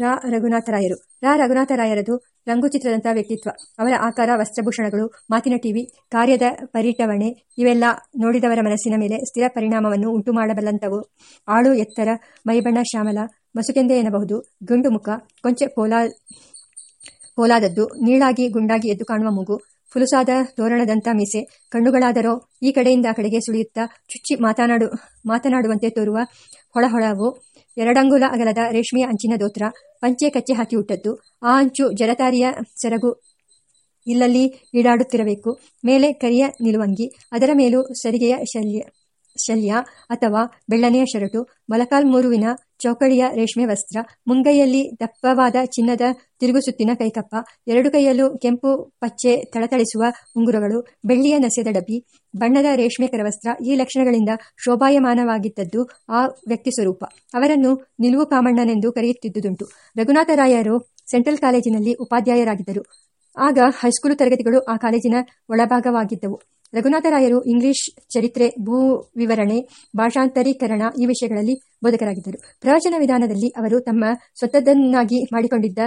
ರಾ ರಘುನಾಥರಾಯರು. ರಾ ರಘುನಾಥರಾಯರದು ರಂಗುಚಿತ್ರದಂತಹ ವ್ಯಕ್ತಿತ್ವ. ಅವರ ಆಕಾರ, ವಸ್ತ್ರಭೂಷಣಗಳು, ಮಾತಿನ ಟಿವಿ, ಕಾರ್ಯದ ಪರಿಟವಣೆ, ಇವೆಲ್ಲ ನೋಡಿದವರ ಮನಸ್ಸಿನ ಮೇಲೆ ಸ್ಥಿರ ಪರಿಣಾಮವನ್ನು ಉಂಟು ಮಾಡಬಲ್ಲಂತವು ಆಳು ಎತ್ತರ, ಮೈಬಣ್ಣ, ಶ್ಯಾಮಲ, ಮಸುಕೆಂದೆ ಎನ್ನಬಹುದು. ಗುಂಡು ಮುಖ, ಕೊಂಚ ಪೋಲಾ, ಪೋಲಾದದ್ದು, ನೀಳಾಗಿ ಗುಂಡಾಗಿ ಎದ್ದು ಕಾಣುವ ಮೂಗು, ಫುಲುಸಾದ ತೋರಣದಂಥ ಮೀಸೆ, ಕಣ್ಣುಗಳಾದರೋ ಈ ಕಡೆಯಿಂದ ಆ ಕಡೆಗೆ ಸುಳಿಯುತ್ತಾ ಚುಚ್ಚಿ ಮಾತನಾಡು, ಮಾತನಾಡುವಂತೆ ತೋರುವ ಹೊಳಹೊಳವು ಎರಡಂಗುಲ ಅಗಲದ ರೇಷ್ಮೆಯ ಅಂಚಿನ ದೋತ್ರ ಪಂಚೆ ಕಚ್ಚೆ ಹಾಕಿ ಹುಟ್ಟದ್ದು. ಆ ಅಂಚು ಜಲತಾರಿಯ ಸೆರಗು ಇಲ್ಲಲ್ಲಿ ಈಡಾಡುತ್ತಿರಬೇಕು. ಮೇಲೆ ಕರಿಯ ನಿಲುವಂಗಿ, ಅದರ ಮೇಲೂ ಸರಿಗೆಯ ಶಲ್ಯ. ಶಲ್ಯ ಅಥವಾ ಬೆಳ್ಳನೆಯ ಶರಟು ಮೊಲಕಾಲ್ಮೂರುವಿನ ಚೌಕಳಿಯ ರೇಷ್ಮೆ ವಸ್ತ್ರ, ಮುಂಗೈಯಲ್ಲಿ ದಪ್ಪವಾದ ಚಿನ್ನದ ತಿರುಗುಸುತ್ತಿನ ಕೈಕಪ್ಪ, ಎರಡು ಕೈಯಲ್ಲೂ ಕೆಂಪು ಪಚ್ಚೆ ಥಳಥಳಿಸುವ ಉಂಗುರಗಳು, ಬೆಳ್ಳಿಯ ನಸೆದ ಡಬ್ಬಿ, ಬಣ್ಣದ ರೇಷ್ಮೆ ಕರವಸ್ತ್ರ ಈ ಲಕ್ಷಣಗಳಿಂದ ಶೋಭಾಯಮಾನವಾಗಿದ್ದದ್ದು ಆ ವ್ಯಕ್ತಿ ಸ್ವರೂಪ. ಅವರನ್ನು ನಿಲುವು ಕಾಮಣ್ಣನೆಂದು ಕರೆಯುತ್ತಿದ್ದುದುಂಟು. ರಘುನಾಥರಾಯರು ಸೆಂಟ್ರಲ್ ಕಾಲೇಜಿನಲ್ಲಿ ಉಪಾಧ್ಯಾಯರಾಗಿದ್ದರು. ಆಗ ಹೈಸ್ಕೂಲು ತರಗತಿಗಳು ಆ ಕಾಲೇಜಿನ ಒಳಭಾಗವಾಗಿದ್ದವು. ರಘುನಾಥರಾಯರು ಇಂಗ್ಲಿಷ್ ಚರಿತ್ರೆ, ಭೂ ವಿವರಣೆ, ಭಾಷಾಂತರೀಕರಣ ಈ ವಿಷಯಗಳಲ್ಲಿ ಬೋಧಕರಾಗಿದ್ದರು. ಪ್ರವಚನ ವಿಧಾನದಲ್ಲಿ ಅವರು ತಮ್ಮ ಸ್ವತದನ್ನಾಗಿ ಮಾಡಿಕೊಂಡಿದ್ದ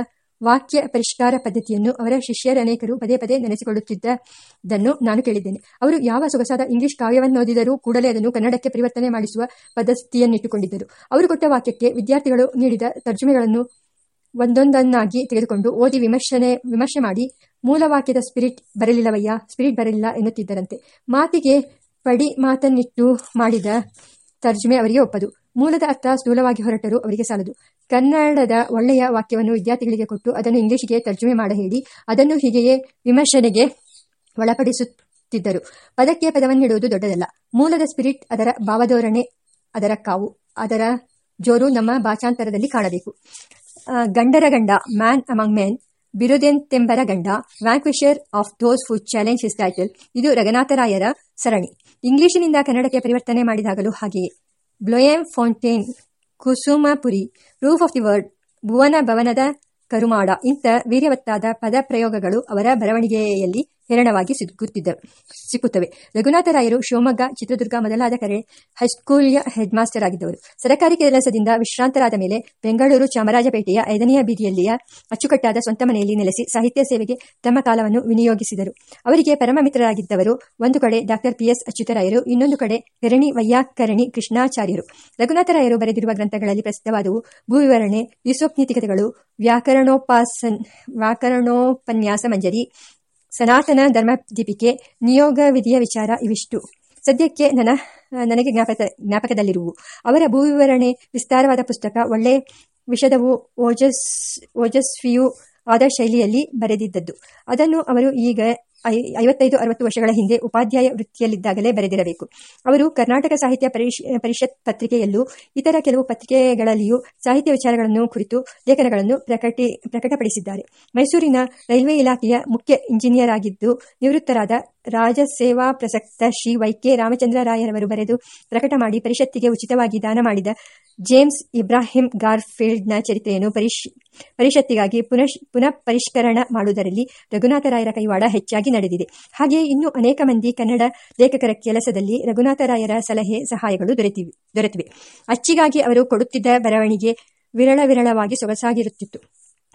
ವಾಕ್ಯ ಪರಿಷ್ಕಾರ ಪದ್ಧತಿಯನ್ನು ಅವರ ಶಿಷ್ಯರನೇಕರು ಪದೇ ಪದೇ ನೆನೆಸಿಕೊಳ್ಳುತ್ತಿದ್ದದನ್ನು ನಾನು ಕೇಳಿದ್ದೇನೆ. ಅವರು ಯಾವ ಸೊಗಸಾದ ಇಂಗ್ಲಿಷ್ ಕಾವ್ಯವನ್ನೋದಿದರೂ ಕೂಡಲೇ ಅದನ್ನು ಕನ್ನಡಕ್ಕೆ ಪರಿವರ್ತನೆ ಮಾಡಿಸುವ ಪದ್ಧತಿಯನ್ನಿಟ್ಟುಕೊಂಡಿದ್ದರು. ಅವರು ಕೊಟ್ಟ ವಾಕ್ಯಕ್ಕೆ ವಿದ್ಯಾರ್ಥಿಗಳು ನೀಡಿದ ತರ್ಜುಮೆಗಳನ್ನು ಒಂದೊಂದನ್ನಾಗಿ ತೆಗೆದುಕೊಂಡು ಓದಿ ವಿಮರ್ಶನೆ, ವಿಮರ್ಶೆ ಮಾಡಿ ಮೂಲ ವಾಕ್ಯದ ಸ್ಪಿರಿಟ್ ಬರಲಿಲ್ಲವಯ್ಯ ಸ್ಪಿರಿಟ್ ಬರಲಿಲ್ಲ ಎನ್ನುತ್ತಿದ್ದರಂತೆ. ಮಾತಿಗೆ ಪಡಿ ಮಾತನ್ನಿಟ್ಟು ಮಾಡಿದ ತರ್ಜುಮೆ ಅವರಿಗೆ ಒಪ್ಪದು. ಮೂಲದ ಅರ್ಥ ಸ್ಥೂಲವಾಗಿ ಹೊರಟರು ಅವರಿಗೆ ಸಾಲದು. ಕನ್ನಡದ ಒಳ್ಳೆಯ ವಾಕ್ಯವನ್ನು ವಿದ್ಯಾರ್ಥಿಗಳಿಗೆ ಕೊಟ್ಟು ಅದನ್ನು ಇಂಗ್ಲಿಷ್ಗೆ ತರ್ಜುಮೆ ಮಾಡ ಹೇಳಿ ಅದನ್ನು ಹೀಗೆಯೇ ವಿಮರ್ಶನೆಗೆ ಒಳಪಡಿಸುತ್ತಿದ್ದರು. ಪದಕ್ಕೆ ಪದವನ್ನಿಡುವುದು ದೊಡ್ಡದಲ್ಲ. ಮೂಲದ ಸ್ಪಿರಿಟ್ ಅದರ ಭಾವಧೋರಣೆ, ಅದರ ಕಾವು, ಅದರ ಜೋರು ನಮ್ಮ ಭಾಷಾಂತರದಲ್ಲಿ ಕಾಣಬೇಕು. ಗಂಡರ ಗಂಡ ಮ್ಯಾನ್ ಅಮಂಗ್ ಮೆನ್ ಬಿರುದೆಂತೆಂಬರ ಗಂಡ vanquisher of those food challenge is title ಇದು ರಘುನಾಥರಾಯರ ಸರಣಿ. ಇಂಗ್ಲಿಷಿನಿಂದ ಕನ್ನಡಕ್ಕೆ ಪರಿವರ್ತನೆ ಮಾಡಿದಾಗಲೂ ಹಾಗೆಯೇ. Bloemfontein Kusumapuri roof of the world ಭುವನ ಭವನದ ಕರುಮಾಡ, ಇಂಥ ವೀರ್ಯವತ್ತಾದ ಪದ ಪ್ರಯೋಗಗಳು ಅವರ ಬರವಣಿಗೆಯಲ್ಲಿ ಹೇರಳವಾಗಿ ಸಿಗುತ್ತಿದ್ದವು ಸಿಕ್ಕುತ್ತವೆ. ರಘುನಾಥರಾಯರು ಶಿವಮೊಗ್ಗ, ಚಿತ್ರದುರ್ಗ ಮೊದಲಾದ ಕರೆ ಹೈಸ್ಕೂಲ್ಯ ಹೆಡ್ ಮಾಸ್ಟರ್ ಆಗಿದ್ದವರು. ಸರಕಾರಿ ಕೆಲಸದಿಂದ ವಿಶ್ರಾಂತರಾದ ಮೇಲೆ ಬೆಂಗಳೂರು ಚಾಮರಾಜಪೇಟೆಯ ಐದನೆಯ ಬೀದಿಯಲ್ಲಿಯ ಅಚ್ಚುಕಟ್ಟಾದ ಸ್ವಂತ ಮನೆಯಲ್ಲಿ ನೆಲೆಸಿ ಸಾಹಿತ್ಯ ಸೇವೆಗೆ ತಮ್ಮ ಕಾಲವನ್ನು ವಿನಿಯೋಗಿಸಿದರು. ಅವರಿಗೆ ಪರಮ ಮಿತ್ರರಾಗಿದ್ದವರು ಒಂದು ಕಡೆ ಡಾಕ್ಟರ್ ಪಿಎಸ್. ಅಚ್ಯುತರಾಯರು ಇನ್ನೊಂದು ಕಡೆ ಕರಣಿ ವೈಯಾಕರಣಿ ಕೃಷ್ಣಾಚಾರ್ಯರು. ರಘುನಾಥರಾಯರು ಬರೆದಿರುವ ಗ್ರಂಥಗಳಲ್ಲಿ ಪ್ರಸಿದ್ಧವಾದವು ಭೂವಿವರಣೆ ಯುಸೋಪ್ನೀತಿಕತೆಗಳು ವ್ಯಾಕರಣೋಪಾಸನ್, ವ್ಯಾಕರಣೋಪನ್ಯಾಸ ಮಂಜರಿ ಸನಾತನ ಧರ್ಮದೀಪಿಕೆ ನಿಯೋಗ ವಿಧಿಯ ವಿಚಾರ ಇವಿಷ್ಟು. ಸದ್ಯಕ್ಕೆ ನನ್ನ, ನನಗೆ ಜ್ಞಾಪಕ, ಜ್ಞಾಪಕದಲ್ಲಿರುವು. ಅವರ ಭೂವಿವರಣೆ, ವಿಸ್ತಾರವಾದ ಪುಸ್ತಕ, ಒಳ್ಳೆ ವಿಷದವು ಓಜಸ್, ಓಜಸ್ವಿಯು ಆದ ಶೈಲಿಯಲ್ಲಿ ಬರೆದಿದ್ದದ್ದು. ಅದನ್ನು ಅವರು ಈಗ ಐವತ್ತೈದು, ಅರವತ್ತು ವರ್ಷಗಳ ಹಿಂದೆ ಉಪಾಧ್ಯಾಯ ವೃತ್ತಿಯಲ್ಲಿದ್ದಾಗಲೇ ಬರೆದಿರಬೇಕು. ಅವರು ಕರ್ನಾಟಕ ಸಾಹಿತ್ಯ ಪರಿಷ್, ಪರಿಷತ್ ಪತ್ರಿಕೆಯಲ್ಲೂ ಇತರ ಕೆಲವು ಪತ್ರಿಕೆಗಳಲ್ಲಿಯೂ ಸಾಹಿತ್ಯ ವಿಚಾರಗಳನ್ನು ಕುರಿತು ಲೇಖನಗಳನ್ನು ಪ್ರಕಟಿ, ಪ್ರಕಟಪಡಿಸಿದ್ದಾರೆ. ಮೈಸೂರಿನ ರೈಲ್ವೆ ಇಲಾಖೆಯ ಮುಖ್ಯ ಇಂಜಿನಿಯರ್ ಆಗಿದ್ದು ನಿವೃತ್ತರಾದ ರಾಜಸೇವಾ ಪ್ರಸಕ್ತ ಶ್ರೀ ವೈ ಕೆ ರಾಮಚಂದ್ರರಾಯರವರು ಬರೆದು ಪ್ರಕಟ ಮಾಡಿ ಪರಿಷತ್ತಿಗೆ ಉಚಿತವಾಗಿ ದಾನ ಮಾಡಿದ ಜೇಮ್ಸ್ ಇಬ್ರಾಹಿಂ ಗಾರ್ಫೀಲ್ಡ್ನ ಚರಿತ್ರೆಯನ್ನು ಪರಿಶ್ ಪರಿಷತ್ತಿಗಾಗಿ ಪುನಃ ಪುನಃ ಪರಿಷ್ಕರಣ ಮಾಡುವುದರಲ್ಲಿ ರಘುನಾಥರಾಯರ ಕೈವಾಡ ಹೆಚ್ಚಾಗಿ ನಡೆದಿದೆ. ಹಾಗೆಯೇ ಇನ್ನೂ ಅನೇಕ ಮಂದಿ ಕನ್ನಡ ಲೇಖಕರ ಕೆಲಸದಲ್ಲಿ ರಘುನಾಥರಾಯರ ಸಲಹೆ, ಸಹಾಯಗಳು ದೊರೆತಿವೆ ದೊರೆತಿವೆ. ಅಚ್ಚಿಗಾಗಿ ಅವರು ಕೊಡುತ್ತಿದ್ದ ಬರವಣಿಗೆ ವಿರಳ ವಿರಳವಾಗಿ ಸೊಗಸಾಗಿರುತ್ತಿತ್ತು.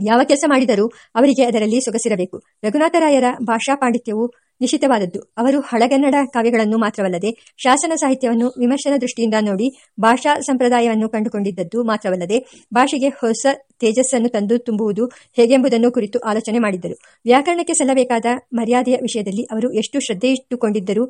ಯಾವ ಕೆಲಸ ಮಾಡಿದರೂ ಅವರಿಗೆ ಅದರಲ್ಲಿ ಸೊಗಸಿರಬೇಕು. ರಘುನಾಥರಾಯರ ಭಾಷಾ ಪಾಂಡಿತ್ಯವು ನಿಶ್ಚಿತವಾದದ್ದು ಅವರು ಹಳಗನ್ನಡ ಕಾವ್ಯಗಳನ್ನು ಮಾತ್ರವಲ್ಲದೆ ಶಾಸನ ಸಾಹಿತ್ಯವನ್ನು ವಿಮರ್ಶನ ದೃಷ್ಟಿಯಿಂದ ನೋಡಿ ಭಾಷಾ ಸಂಪ್ರದಾಯವನ್ನು ಕಂಡುಕೊಂಡಿದ್ದದ್ದು ಮಾತ್ರವಲ್ಲದೆ ಭಾಷೆಗೆ ಹೊಸ ತೇಜಸ್ಸನ್ನು ತಂದು ತುಂಬುವುದು ಹೇಗೆಂಬುದನ್ನು ಕುರಿತು ಆಲೋಚನೆ ಮಾಡಿದ್ದರು. ವ್ಯಾಕರಣಕ್ಕೆ ಸಲ್ಲಬೇಕಾದ ಮರ್ಯಾದೆಯ ವಿಷಯದಲ್ಲಿ ಅವರು ಎಷ್ಟು ಶ್ರದ್ಧೆ ಇಟ್ಟುಕೊಂಡಿದ್ದರು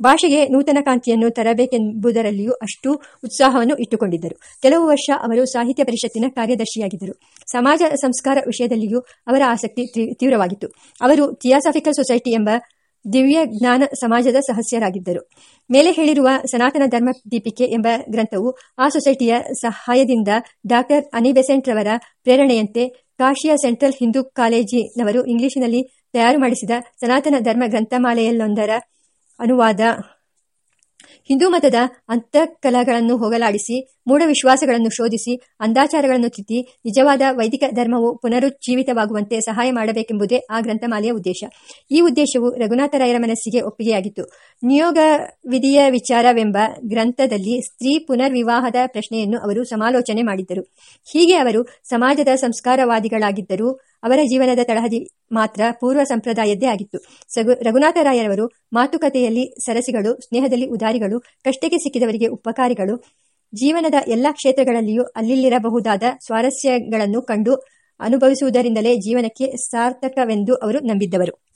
ಭಾಷೆಗೆ ನೂತನ ಕಾಂತಿಯನ್ನು ತರಬೇಕೆಂಬುದರಲ್ಲಿಯೂ ಅಷ್ಟು ಉತ್ಸಾಹವನ್ನು ಇಟ್ಟುಕೊಂಡಿದ್ದರು. ಕೆಲವು ವರ್ಷ ಅವರು ಸಾಹಿತ್ಯ ಪರಿಷತ್ತಿನ ಕಾರ್ಯದರ್ಶಿಯಾಗಿದ್ದರು. ಸಮಾಜ ಸಂಸ್ಕಾರ ವಿಷಯದಲ್ಲಿಯೂ ಅವರ ಆಸಕ್ತಿ ತೀವ್ರವಾಗಿತ್ತು. ಅವರು ಥಿಯಾಸಾಫಿಕಲ್ ಸೊಸೈಟಿ ಎಂಬ ದಿವ್ಯ ಜ್ಞಾನ ಸಮಾಜದ ಸಹಸ್ಯರಾಗಿದ್ದರು. ಮೇಲೆ ಹೇಳಿರುವ ಸನಾತನ ಧರ್ಮ ದೀಪಿಕೆ ಎಂಬ ಗ್ರಂಥವು ಆ ಸೊಸೈಟಿಯ ಸಹಾಯದಿಂದ ಡಾಕ್ಟರ್ ಅನಿ ಬೆಸೆಂಟ್ ರವರ ಪ್ರೇರಣೆಯಂತೆ ಕಾಶಿಯ ಸೆಂಟ್ರಲ್ ಹಿಂದೂ ಕಾಲೇಜಿನವರು ಇಂಗ್ಲಿಷಿನಲ್ಲಿ ತಯಾರು ಮಾಡಿಸಿದ ಸನಾತನ ಧರ್ಮ ಗ್ರಂಥಮಾಲೆಯಲ್ಲೊಂದರ ಅನುವಾದ ಹಿಂದೂ ಮತದ ಅಂತಃಕಲಗಳನ್ನು ಹೋಗಲಾಡಿಸಿ ಮೂಢ ವಿಶ್ವಾಸಗಳನ್ನು ಶೋಧಿಸಿ ಅಂದಾಚಾರಗಳನ್ನು ತಿದ್ದಿ, ನಿಜವಾದ ವೈದಿಕ ಧರ್ಮವು ಪುನರುಜ್ಜೀವಿತವಾಗುವಂತೆ ಸಹಾಯ ಮಾಡಬೇಕೆಂಬುದೇ ಆ ಗ್ರಂಥಮಾಲೆಯ ಉದ್ದೇಶ. ಈ ಉದ್ದೇಶವು ರಘುನಾಥರಾಯರ ಮನಸ್ಸಿಗೆ ಒಪ್ಪಿಗೆಯಾಗಿತ್ತು. ನಿಯೋಗ ವಿಧಿಯ ವಿಚಾರವೆಂಬ ಗ್ರಂಥದಲ್ಲಿ ಸ್ತ್ರೀ ಪುನರ್ವಿವಾಹದ ಪ್ರಶ್ನೆಯನ್ನು ಅವರು ಸಮಾಲೋಚನೆ ಮಾಡಿದ್ದರು. ಹೀಗೆ ಅವರು ಸಮಾಜದ ಸಂಸ್ಕಾರವಾದಿಗಳಾಗಿದ್ದರೂ ಅವರ ಜೀವನದ ತಳಹದಿ ಮಾತ್ರ ಪೂರ್ವ ಸಂಪ್ರದಾಯದ್ದೇ ಆಗಿತ್ತು. ಸಗು ರಘುನಾಥರಾಯರವರು ಮಾತುಕತೆಯಲ್ಲಿ ಸರಸಿಗಳು, ಸ್ನೇಹದಲ್ಲಿ ಉದಾರಿಗಳು, ಕಷ್ಟಕ್ಕೆ ಸಿಕ್ಕಿದವರಿಗೆ ಉಪಕಾರಿಗಳು, ಜೀವನದ ಎಲ್ಲ ಕ್ಷೇತ್ರಗಳಲ್ಲಿಯೂ ಅಲ್ಲಿರಬಹುದಾದ ಸ್ವಾರಸ್ಯಗಳನ್ನು ಕಂಡು ಅನುಭವಿಸುವುದರಿಂದಲೇ ಜೀವನಕ್ಕೆ ಸಾರ್ಥಕವೆಂದು ಅವರು ನಂಬಿದ್ದವರು.